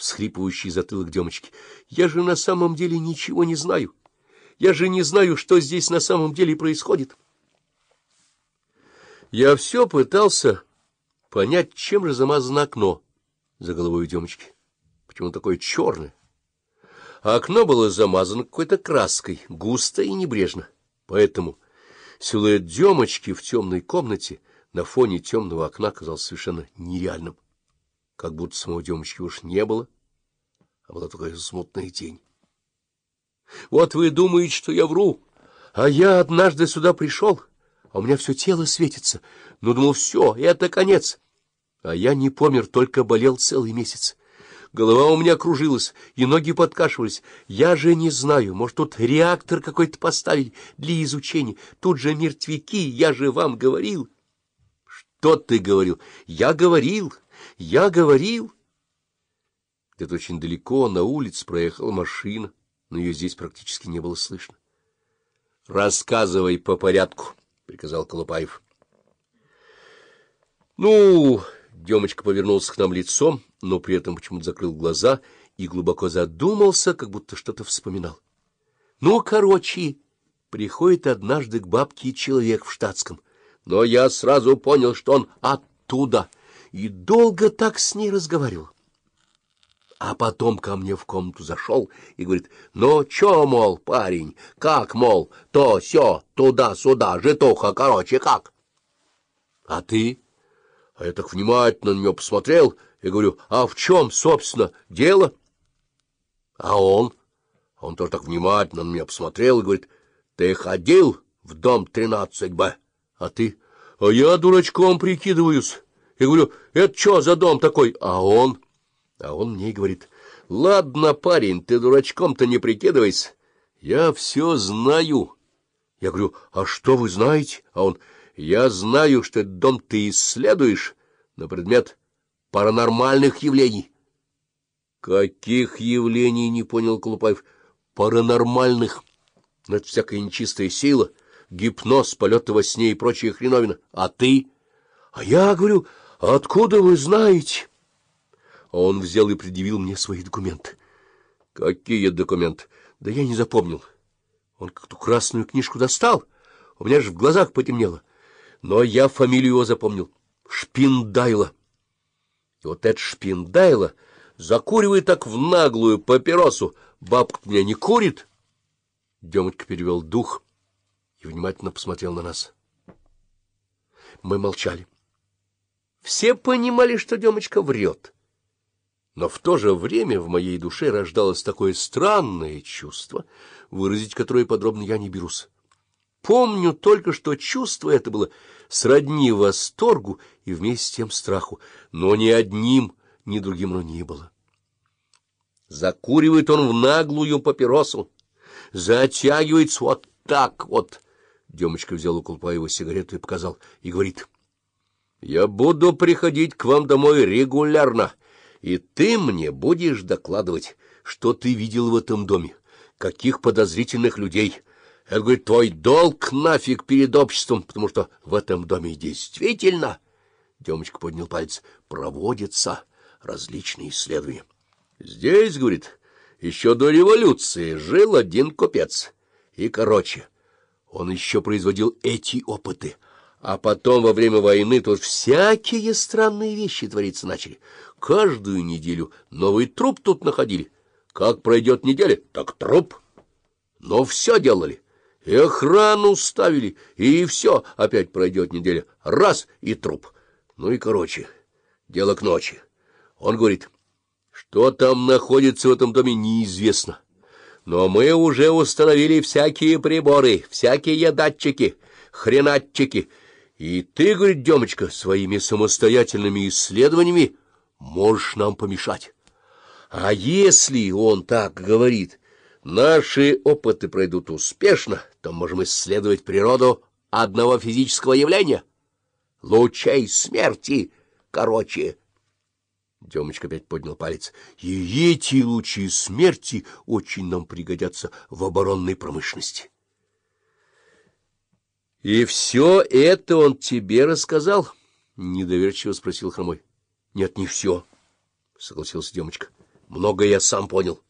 всхлипывающий затылок Демочки. — Я же на самом деле ничего не знаю. Я же не знаю, что здесь на самом деле происходит. Я все пытался понять, чем же замазано окно за головой Демочки. Почему такое черное? А окно было замазано какой-то краской, густо и небрежно. Поэтому силуэт Демочки в темной комнате на фоне темного окна казался совершенно нереальным как будто самого Демочки уж не было, а была такая смутная тень. — Вот вы думаете, что я вру, а я однажды сюда пришел, а у меня все тело светится. Ну, думал, все, это конец. А я не помер, только болел целый месяц. Голова у меня кружилась, и ноги подкашивались. Я же не знаю, может, тут реактор какой-то поставить для изучения. Тут же мертвяки, я же вам говорил. — Что ты говорил? — Я говорил. Я говорил... Где-то очень далеко на улице проехала машина, но ее здесь практически не было слышно. — Рассказывай по порядку, — приказал Колупаев. — Ну, Демочка повернулся к нам лицом, но при этом почему-то закрыл глаза и глубоко задумался, как будто что-то вспоминал. — Ну, короче, приходит однажды к бабке человек в штатском, но я сразу понял, что он оттуда — и долго так с ней разговаривал. А потом ко мне в комнату зашел и говорит, ну, чё, мол, парень, как, мол, то, сё, туда-сюда, житуха, короче, как? А ты? А я так внимательно на неё посмотрел и говорю, а в чем, собственно, дело? А он? Он тоже так внимательно на меня посмотрел и говорит, ты ходил в дом 13Б, а ты? А я дурачком прикидываюсь. Я говорю, это что за дом такой? А он... А он мне говорит, ладно, парень, ты дурачком-то не прикидывайся. Я все знаю. Я говорю, а что вы знаете? А он, я знаю, что этот дом ты исследуешь на предмет паранормальных явлений. Каких явлений, не понял Колупаев. Паранормальных. Это всякая нечистая сила, гипноз, полеты во сне и прочая хреновина. А ты? А я говорю... — Откуда вы знаете? Он взял и предъявил мне свои документы. — Какие документы? Да я не запомнил. Он как-то красную книжку достал, у меня же в глазах потемнело. Но я фамилию его запомнил. Шпиндайло. И вот этот Шпиндайло закуривает так в наглую папиросу. Бабка меня не курит. Демочка перевел дух и внимательно посмотрел на нас. Мы молчали. Все понимали, что Демочка врет. Но в то же время в моей душе рождалось такое странное чувство, выразить которое подробно я не берусь. Помню только, что чувство это было сродни восторгу и вместе с тем страху, но ни одним, ни другим оно не было. Закуривает он в наглую папиросу, затягивается вот так вот. Демочка взял у Колпаева сигарету и показал, и говорит — я буду приходить к вам домой регулярно, и ты мне будешь докладывать, что ты видел в этом доме, каких подозрительных людей. Это, говорит, твой долг нафиг перед обществом, потому что в этом доме действительно, — Демочка поднял палец, — проводятся различные исследования. Здесь, — говорит, — еще до революции жил один купец. И, короче, он еще производил эти опыты — а потом, во время войны, тут всякие странные вещи твориться начали. Каждую неделю новый труп тут находили. Как пройдет неделя, так труп. Но все делали. И охрану ставили, и все. Опять пройдет неделя. Раз — и труп. Ну и короче, дело к ночи. Он говорит, что там находится в этом доме, неизвестно. Но мы уже установили всякие приборы, всякие датчики, хренатчики — и ты, говорит Демочка, своими самостоятельными исследованиями можешь нам помешать. А если он так говорит, наши опыты пройдут успешно, то можем исследовать природу одного физического явления. Лучей смерти, короче. Демочка опять поднял палец. И эти лучи смерти очень нам пригодятся в оборонной промышленности. — И все это он тебе рассказал? — недоверчиво спросил Хромой. — Нет, не все, — согласился Демочка. — много я сам понял.